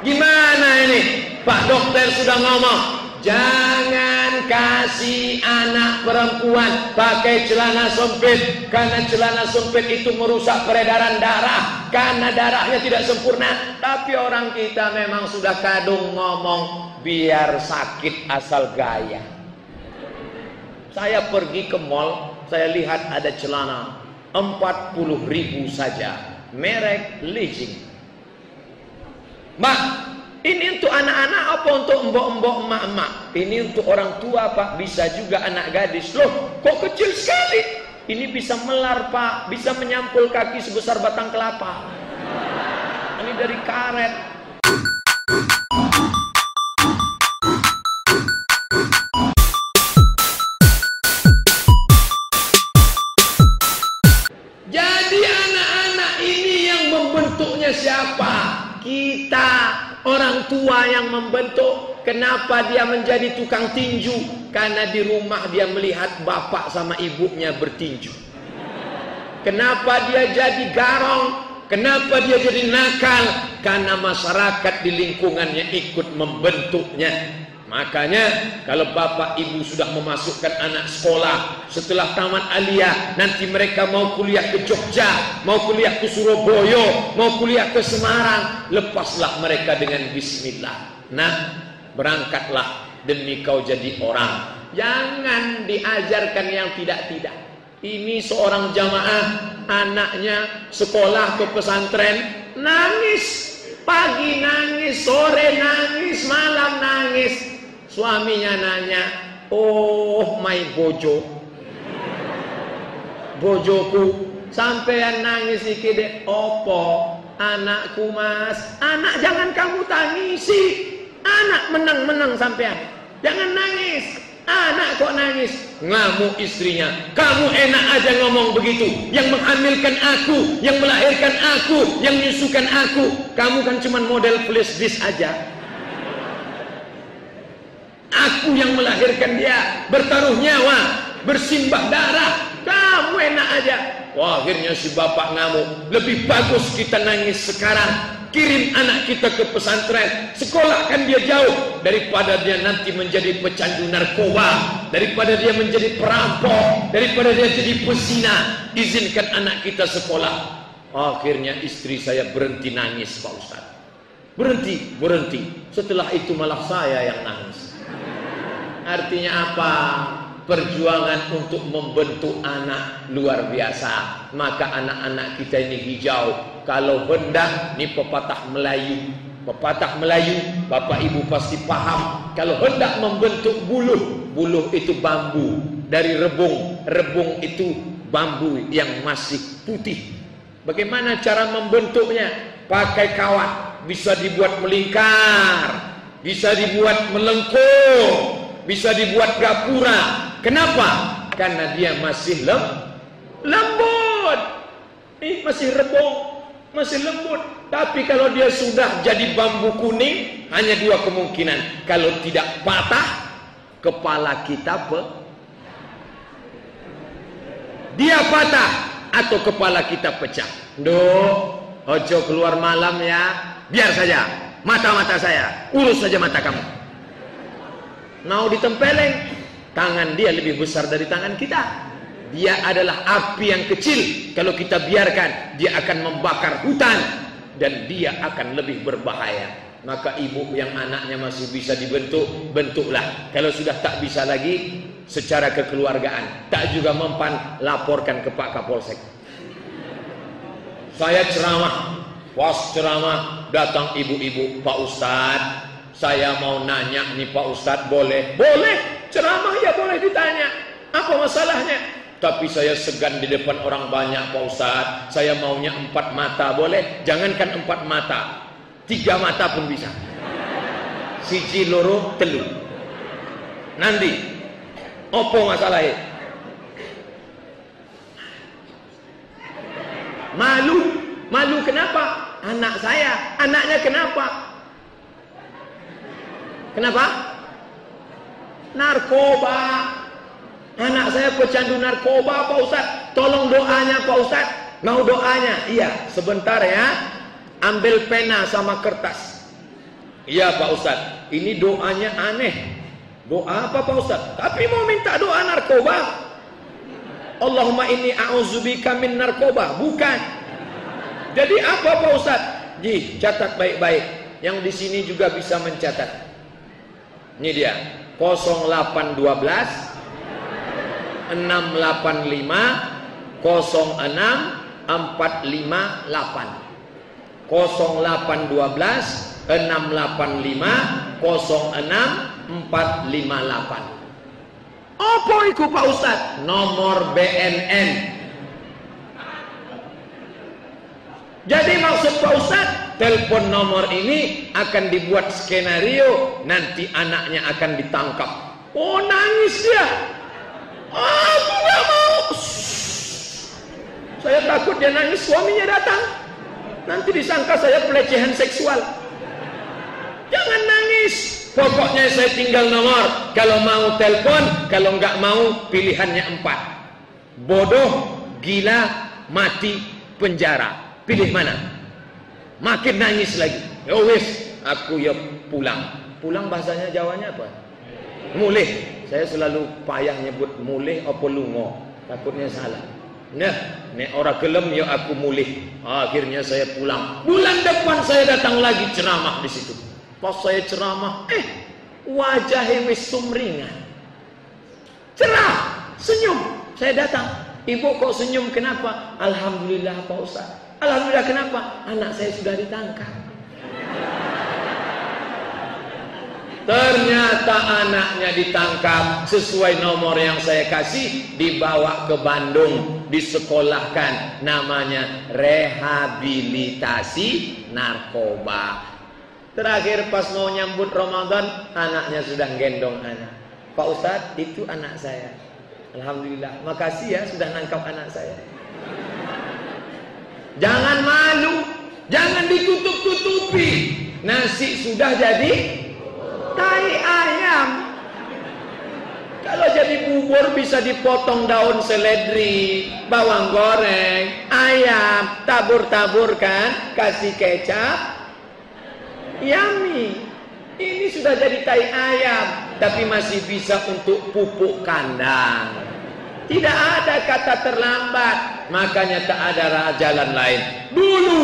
Gimana ini? Pak dokter sudah ngomong, Jangan kasih anak perempuan pakai celana sempit karena celana sempit itu merusak peredaran darah karena darahnya tidak sempurna. Tapi orang kita memang sudah kadung ngomong biar sakit asal gaya. Saya pergi ke mall, saya lihat ada celana 40 ribu saja, merek Legging. Mbak, ini untuk anak-anak apa untuk mbok-mbok emak-emak? Ini untuk orang tua pak, bisa juga anak gadis. Loh, kok kecil sekali? Ini bisa melar pak, bisa menyampul kaki sebesar batang kelapa. Ini dari karet. Tua yang membentuk kenapa dia menjadi tukang tinju? Karena di rumah dia melihat bapak sama ibunya bertinju. Kenapa dia jadi garong? Kenapa dia jadi nakal? Karena masyarakat di lingkungannya ikut membentuknya Makanya kalau bapak ibu sudah memasukkan anak sekolah setelah tamat aliyah nanti mereka mau kuliah ke Jogja, mau kuliah ke Surabaya, mau kuliah ke Semarang, lepaslah mereka dengan bismillah. Nah, berangkatlah demi kau jadi orang. Jangan diajarkan yang tidak-tidak. Ini seorang jamaah anaknya sekolah ke pesantren nangis pagi nangis, sore nangis, malam nangis Suaminya nanya, "Oh, my bojo." Bojoku, sampean nangis iki dek opo? Anakku, Mas. Anak jangan kamu tangisi. Anak menang-menang sampean. Jangan nangis. Anak kok nangis? Ngamuk istrinya. Kamu enak aja ngomong begitu. Yang menghamilkan aku, yang melahirkan aku, yang menyusukan aku. Kamu kan cuma model flash disk aja. Aku yang melahirkan dia, bertaruh nyawa, bersimbah darah. Kamu enak aja. Wah, akhirnya si bapak ngamuk. Lebih bagus kita nangis sekarang. Kirim anak kita ke pesantren. Sekolahkan dia jauh. Daripada dia nanti menjadi pecandu narkoba. Daripada dia menjadi perampok. Daripada dia jadi pesina. Izinkan anak kita sekolah. Akhirnya istri saya berhenti nangis Pak Ustaz. Berhenti, berhenti. Setelah itu malah saya yang nangis. Artinya apa? Perjuangan untuk membentuk anak luar biasa. Maka anak-anak kita ini hijau. Kalau hendak, ini pepatah Melayu. Pepatah Melayu, Bapak Ibu pasti paham. Kalau hendak membentuk buluh, buluh itu bambu. Dari rebung, rebung itu bambu yang masih putih. Bagaimana cara membentuknya? Pakai kawat, bisa dibuat melingkar, bisa dibuat melengkung, bisa dibuat gapura. Kenapa? Karena dia masih lem, lembut. Ini masih rebung, masih lembut. Tapi kalau dia sudah jadi bambu kuning, hanya dua kemungkinan. Kalau tidak patah, kepala kita pe dia patah atau kepala kita pecah. Do, ojo keluar malam ya. Biar saja mata-mata saya, urus saja mata kamu. Mau ditempeleng, tangan dia lebih besar dari tangan kita. Dia adalah api yang kecil. Kalau kita biarkan, dia akan membakar hutan dan dia akan lebih berbahaya. Maka ibu yang anaknya masih bisa dibentuk, bentuklah. Kalau sudah tak bisa lagi, secara kekeluargaan, tak juga mempan, laporkan ke Pak Kapolsek. Saya ceramah, pas ceramah datang ibu-ibu, Pak Ustadz, saya mau nanya nih Pak Ustadz boleh? Boleh, ceramah ya boleh ditanya. Apa masalahnya? Tapi saya segan di depan orang banyak Pak Ustadz. Saya maunya empat mata, boleh? Jangankan empat mata, tiga mata pun bisa. Siji loro telu. Nanti, opo masalahnya? Malu, malu kenapa? Anak saya, anaknya kenapa? Kenapa? Narkoba. Anak saya pecandu narkoba Pak Ustaz. Tolong doanya Pak Ustaz. Mau doanya? Iya, sebentar ya. Ambil pena sama kertas. Iya Pak Ustadz, ini doanya aneh. Doa apa Pak Ustadz? Tapi mau minta doa narkoba. Allahumma inni a'udzubika min narkoba. Bukan. Jadi apa Pak Ustadz? Ji, catat baik-baik. Yang di sini juga bisa mencatat. Ini dia. 0812 685 06 458 0812 685 06 458 apa itu Pak Ustaz nomor BNN jadi maksud Pak Ustaz telepon nomor ini akan dibuat skenario nanti anaknya akan ditangkap oh nangis dia aku gak mau saya takut dia nangis suaminya datang nanti disangka saya pelecehan seksual Jangan nangis. Pokoknya saya tinggal nomor. Kalau mau telepon, kalau nggak mau pilihannya empat. Bodoh, gila, mati, penjara. Pilih mana? Makin nangis lagi. Ya wis, aku ya pulang. Pulang bahasanya Jawanya apa? Mulih. Saya selalu payah nyebut mulih apa lungo. Takutnya salah. Nah, nek orang gelem ya aku mulih. Akhirnya saya pulang. Bulan depan saya datang lagi ceramah di situ. Pas saya ceramah, eh wajah wis sumringan. Cerah, senyum. Saya datang. Ibu kok senyum kenapa? Alhamdulillah Pak Ustaz. Alhamdulillah kenapa? Anak saya sudah ditangkap. Ternyata anaknya ditangkap sesuai nomor yang saya kasih dibawa ke Bandung disekolahkan namanya rehabilitasi narkoba. Terakhir pas mau nyambut Ramadan, anaknya sudah gendong anak. Pak Ustadz, itu anak saya. Alhamdulillah. Makasih ya sudah nangkap anak saya. Jangan malu, jangan ditutup-tutupi. Nasi sudah jadi tai ayam. Kalau jadi bubur bisa dipotong daun seledri, bawang goreng, ayam, tabur-taburkan, kasih kecap, Yami. Ini sudah jadi tai ayam, tapi masih bisa untuk pupuk kandang. Tidak ada kata terlambat, makanya tak ada jalan lain. Dulu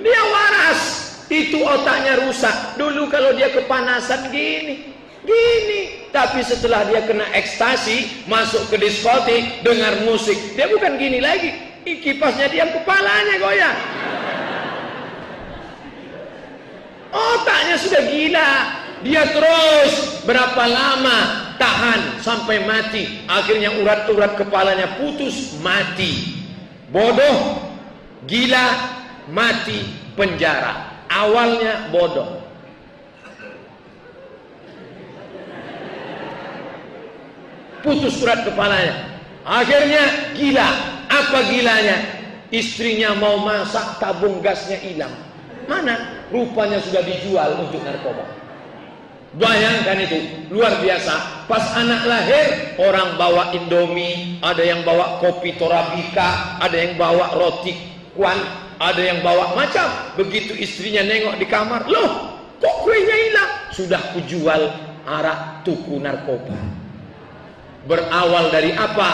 dia waras, itu otaknya rusak. Dulu kalau dia kepanasan gini, gini. Tapi setelah dia kena ekstasi, masuk ke diskotik, dengar musik, dia bukan gini lagi. Kipasnya diam, kepalanya goyang. Otaknya sudah gila. Dia terus berapa lama tahan sampai mati. Akhirnya urat-urat kepalanya putus, mati. Bodoh, gila, mati, penjara. Awalnya bodoh. Putus urat kepalanya. Akhirnya gila. Apa gilanya? Istrinya mau masak, tabung gasnya hilang. Mana? Rupanya sudah dijual untuk narkoba. Bayangkan itu, luar biasa. Pas anak lahir, orang bawa Indomie, ada yang bawa kopi Torabika, ada yang bawa roti kuan, ada yang bawa macam. Begitu istrinya nengok di kamar, loh, kok kuenya hilang? Sudah kujual arak tuku narkoba. Berawal dari apa?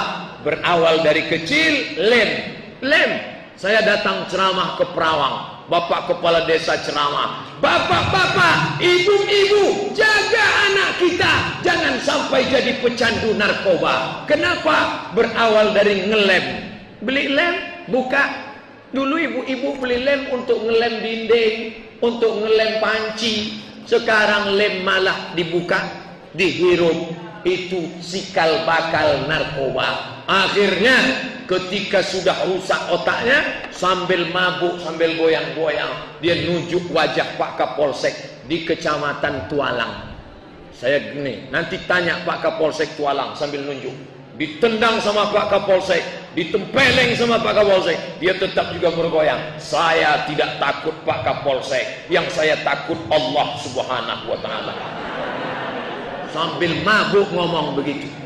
Berawal dari kecil, lem. Lem. Saya datang ceramah ke Perawang. Bapak kepala desa ceramah. Bapak-bapak, ibu-ibu, jaga anak kita. Jangan sampai jadi pecandu narkoba. Kenapa? Berawal dari ngelem. Beli lem, buka. Dulu ibu-ibu beli lem untuk ngelem dinding, untuk ngelem panci. Sekarang lem malah dibuka, dihirup. Itu sikal bakal narkoba. Akhirnya ketika sudah rusak otaknya sambil mabuk sambil goyang-goyang dia nunjuk wajah Pak Kapolsek di kecamatan Tualang. Saya gini nanti tanya Pak Kapolsek Tualang sambil nunjuk. Ditendang sama Pak Kapolsek ditempeleng sama Pak Kapolsek dia tetap juga bergoyang. Saya tidak takut Pak Kapolsek yang saya takut Allah subhanahu wa ta'ala. Sambil mabuk ngomong begitu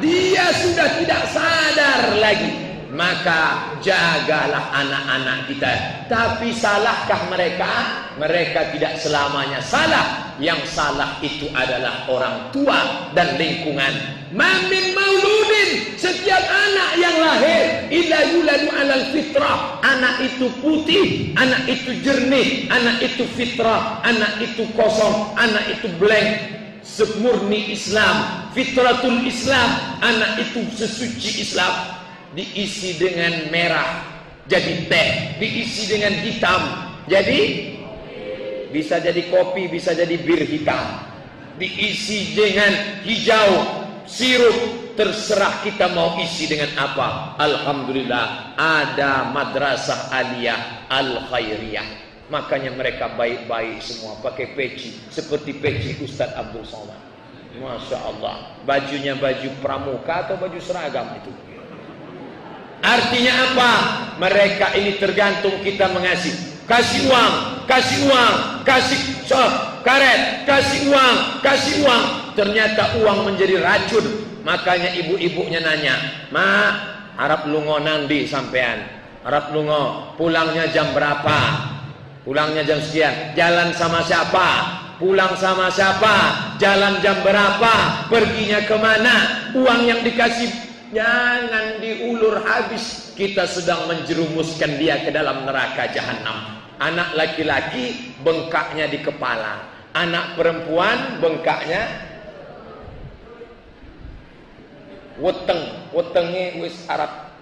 dia sudah tidak sadar lagi. Maka jagalah anak-anak kita. Tapi salahkah mereka? Mereka tidak selamanya salah. Yang salah itu adalah orang tua dan lingkungan. Mamin mauludin. Setiap anak yang lahir. Illa yuladu alal fitrah. Anak itu putih anak itu jernih anak itu fitrah anak itu kosong anak itu blank semurni Islam fitratul Islam anak itu sesuci Islam diisi dengan merah jadi teh, diisi dengan hitam jadi bisa jadi kopi, bisa jadi bir hitam. Diisi dengan hijau, sirup, terserah kita mau isi dengan apa. Alhamdulillah ada madrasah aliyah al khairiyah. Makanya mereka baik-baik semua pakai peci seperti peci Ustadz Abdul Somad. Masya Allah. Bajunya baju pramuka atau baju seragam itu? Artinya apa? Mereka ini tergantung kita mengasih. Kasih uang, kasih uang, kasih so, karet, kasih uang, kasih uang. Ternyata uang menjadi racun. Makanya ibu-ibunya nanya, "Ma, harap lungo nandi sampean. Harap lungo pulangnya jam berapa? Pulangnya jam sekian. Jalan sama siapa? Pulang sama siapa? Jalan jam berapa? Perginya ke mana? Uang yang dikasih Jangan diulur habis kita sedang menjerumuskan dia ke dalam neraka jahanam. Anak laki-laki bengkaknya di kepala, anak perempuan bengkaknya weteng, wetenge wis Arab.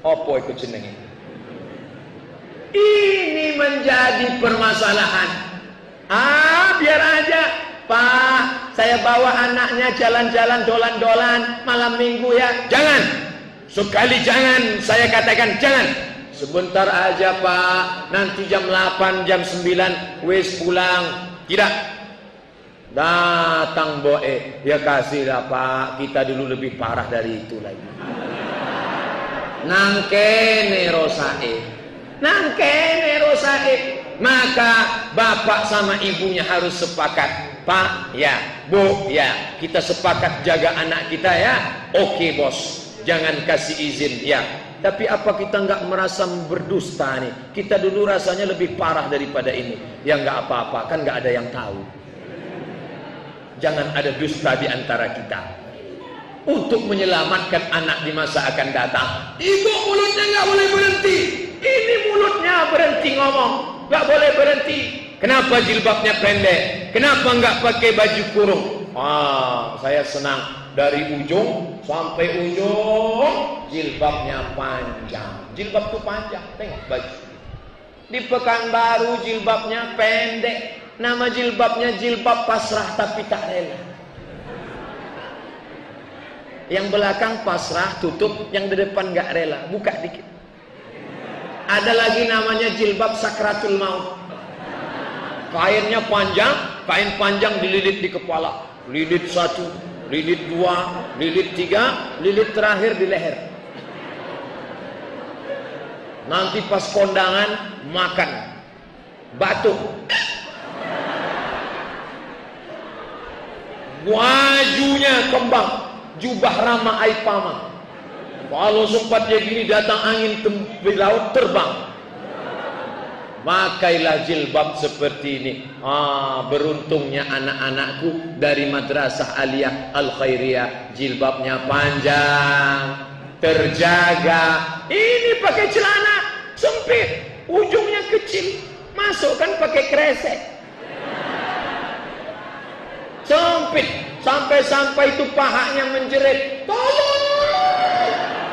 Apa itu jenenge? Ini menjadi permasalahan. Ah, biar aja Pak, saya bawa anaknya jalan-jalan dolan-dolan malam minggu ya. Jangan. Sekali jangan, saya katakan jangan. Sebentar aja Pak, nanti jam 8, jam 9 wis pulang. Tidak. Datang boe, ya kasihlah Pak, kita dulu lebih parah dari itu lagi. Nangkene rosae. Nangkene rosae. Maka bapak sama ibunya harus sepakat Pak, ya. Bu, ya. Kita sepakat jaga anak kita ya. Oke, bos. Jangan kasih izin, ya. Tapi apa kita nggak merasa berdusta nih? Kita dulu rasanya lebih parah daripada ini. Ya nggak apa-apa, kan nggak ada yang tahu. Jangan ada dusta di antara kita. Untuk menyelamatkan anak di masa akan datang. Ibu mulutnya nggak boleh berhenti. Ini mulutnya berhenti ngomong. Nggak boleh berhenti. Kenapa jilbabnya pendek? Kenapa enggak pakai baju kurung? Ah, saya senang dari ujung sampai ujung jilbabnya panjang. Jilbab itu panjang, tengok baju. Di Pekanbaru jilbabnya pendek. Nama jilbabnya jilbab pasrah tapi tak rela. Yang belakang pasrah tutup, yang di depan enggak rela, buka dikit. Ada lagi namanya jilbab sakratul maut. Kainnya panjang, kain panjang dililit di kepala. Lilit satu, lilit dua, lilit tiga, lilit terakhir di leher. Nanti pas kondangan makan batuk. Wajunya kembang, jubah rama aipama. Kalau sempat dia gini datang angin di laut terbang. Pakailah jilbab seperti ini. Ah, beruntungnya anak-anakku dari Madrasah Aliyah Al Khairiyah, jilbabnya panjang, terjaga. Ini pakai celana sempit, ujungnya kecil. Masukkan pakai kresek. Sempit sampai-sampai itu pahanya menjerit. Tolong! Tolong! Ini piye ini?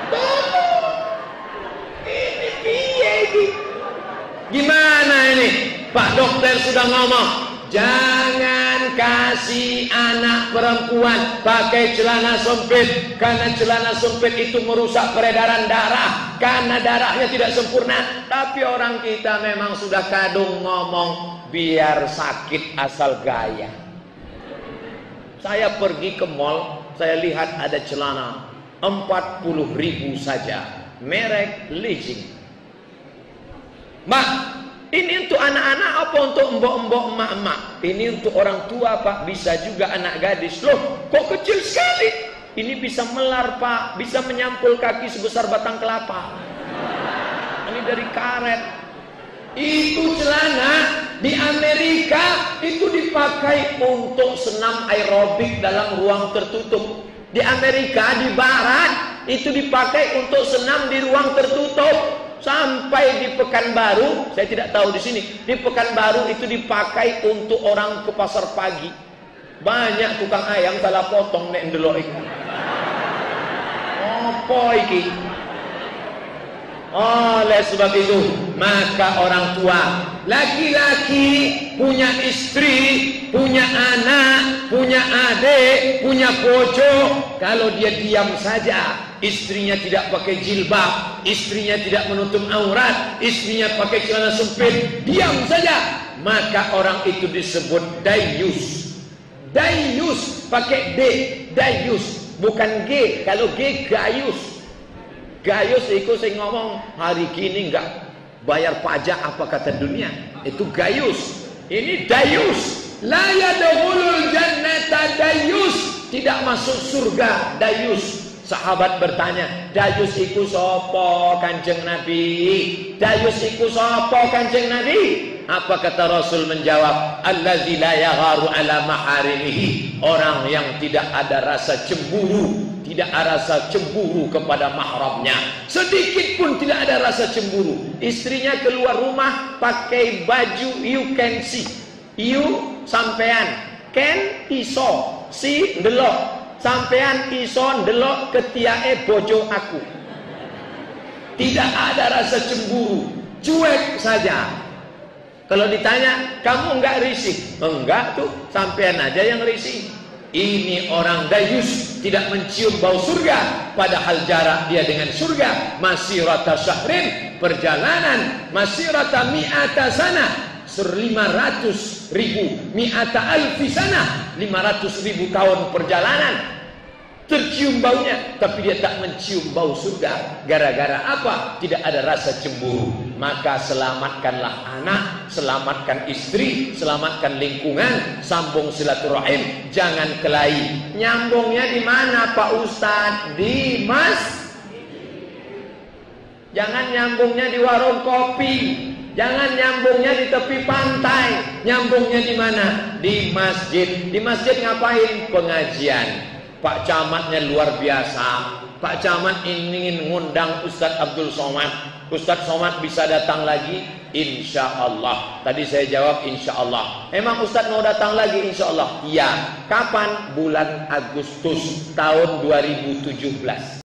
Gimana ini? Pak dokter sudah ngomong, jangan kasih anak perempuan pakai celana sempit karena celana sempit itu merusak peredaran darah karena darahnya tidak sempurna. Tapi orang kita memang sudah kadung ngomong biar sakit asal gaya. Saya pergi ke mall, saya lihat ada celana 40 ribu saja, merek Legging Mak, ini untuk anak-anak apa untuk mbok-mbok emak-emak? Ini untuk orang tua pak, bisa juga anak gadis. Loh, kok kecil sekali? Ini bisa melar pak, bisa menyampul kaki sebesar batang kelapa. Ini dari karet. Itu celana di Amerika itu dipakai untuk senam aerobik dalam ruang tertutup. Di Amerika di barat itu dipakai untuk senam di ruang tertutup sampai di Pekanbaru, saya tidak tahu di sini. Di Pekanbaru itu dipakai untuk orang ke pasar pagi. Banyak tukang ayam salah potong nek ndelok iki. Apa iki? Oleh sebab itu, maka orang tua laki-laki punya istri, punya anak, punya adik, punya bojo, kalau dia diam saja, istrinya tidak pakai jilbab, istrinya tidak menutup aurat, istrinya pakai celana sempit, diam saja, maka orang itu disebut dayus. Dayus pakai D, dayus, bukan G. Kalau G gayus. Gayus itu saya ngomong hari gini enggak bayar pajak apa kata dunia. Itu gayus. Ini dayus. La yadkhulul jannata dayus. Tidak masuk surga dayus. Sahabat bertanya, Dayus iku sopo kanjeng Nabi? Dayus iku sopo kanjeng Nabi? Apa kata Rasul menjawab? Allazi la yagharu ala maharimihi. Orang yang tidak ada rasa cemburu, tidak ada rasa cemburu kepada mahramnya. Sedikit pun tidak ada rasa cemburu. Istrinya keluar rumah pakai baju you can see. You sampean, can iso, si delok sampean iso ndelok ketiake bojo aku. Tidak ada rasa cemburu. Cuek saja. Kalau ditanya kamu enggak risih? Enggak tuh sampean aja yang risih ini orang dayus tidak mencium bau surga padahal jarak dia dengan surga. Masih rata syahrin perjalanan. Masih rata mi'ata sana lima ratus ribu. Mi'ata alfi sana lima ratus ribu tahun perjalanan. Tercium baunya tapi dia tak mencium bau surga. Gara-gara apa? Tidak ada rasa cemburu maka selamatkanlah anak selamatkan istri selamatkan lingkungan sambung silaturahim jangan kelahi nyambungnya di mana Pak Ustadz di mas jangan nyambungnya di warung kopi Jangan nyambungnya di tepi pantai, nyambungnya di mana? Di masjid. Di masjid ngapain? Pengajian. Pak Camatnya luar biasa. Pak Camat ingin ngundang Ustadz Abdul Somad. Ustadz Somad bisa datang lagi? Insya Allah. Tadi saya jawab insya Allah. Emang Ustadz mau datang lagi insya Allah? Iya. Kapan? Bulan Agustus tahun 2017.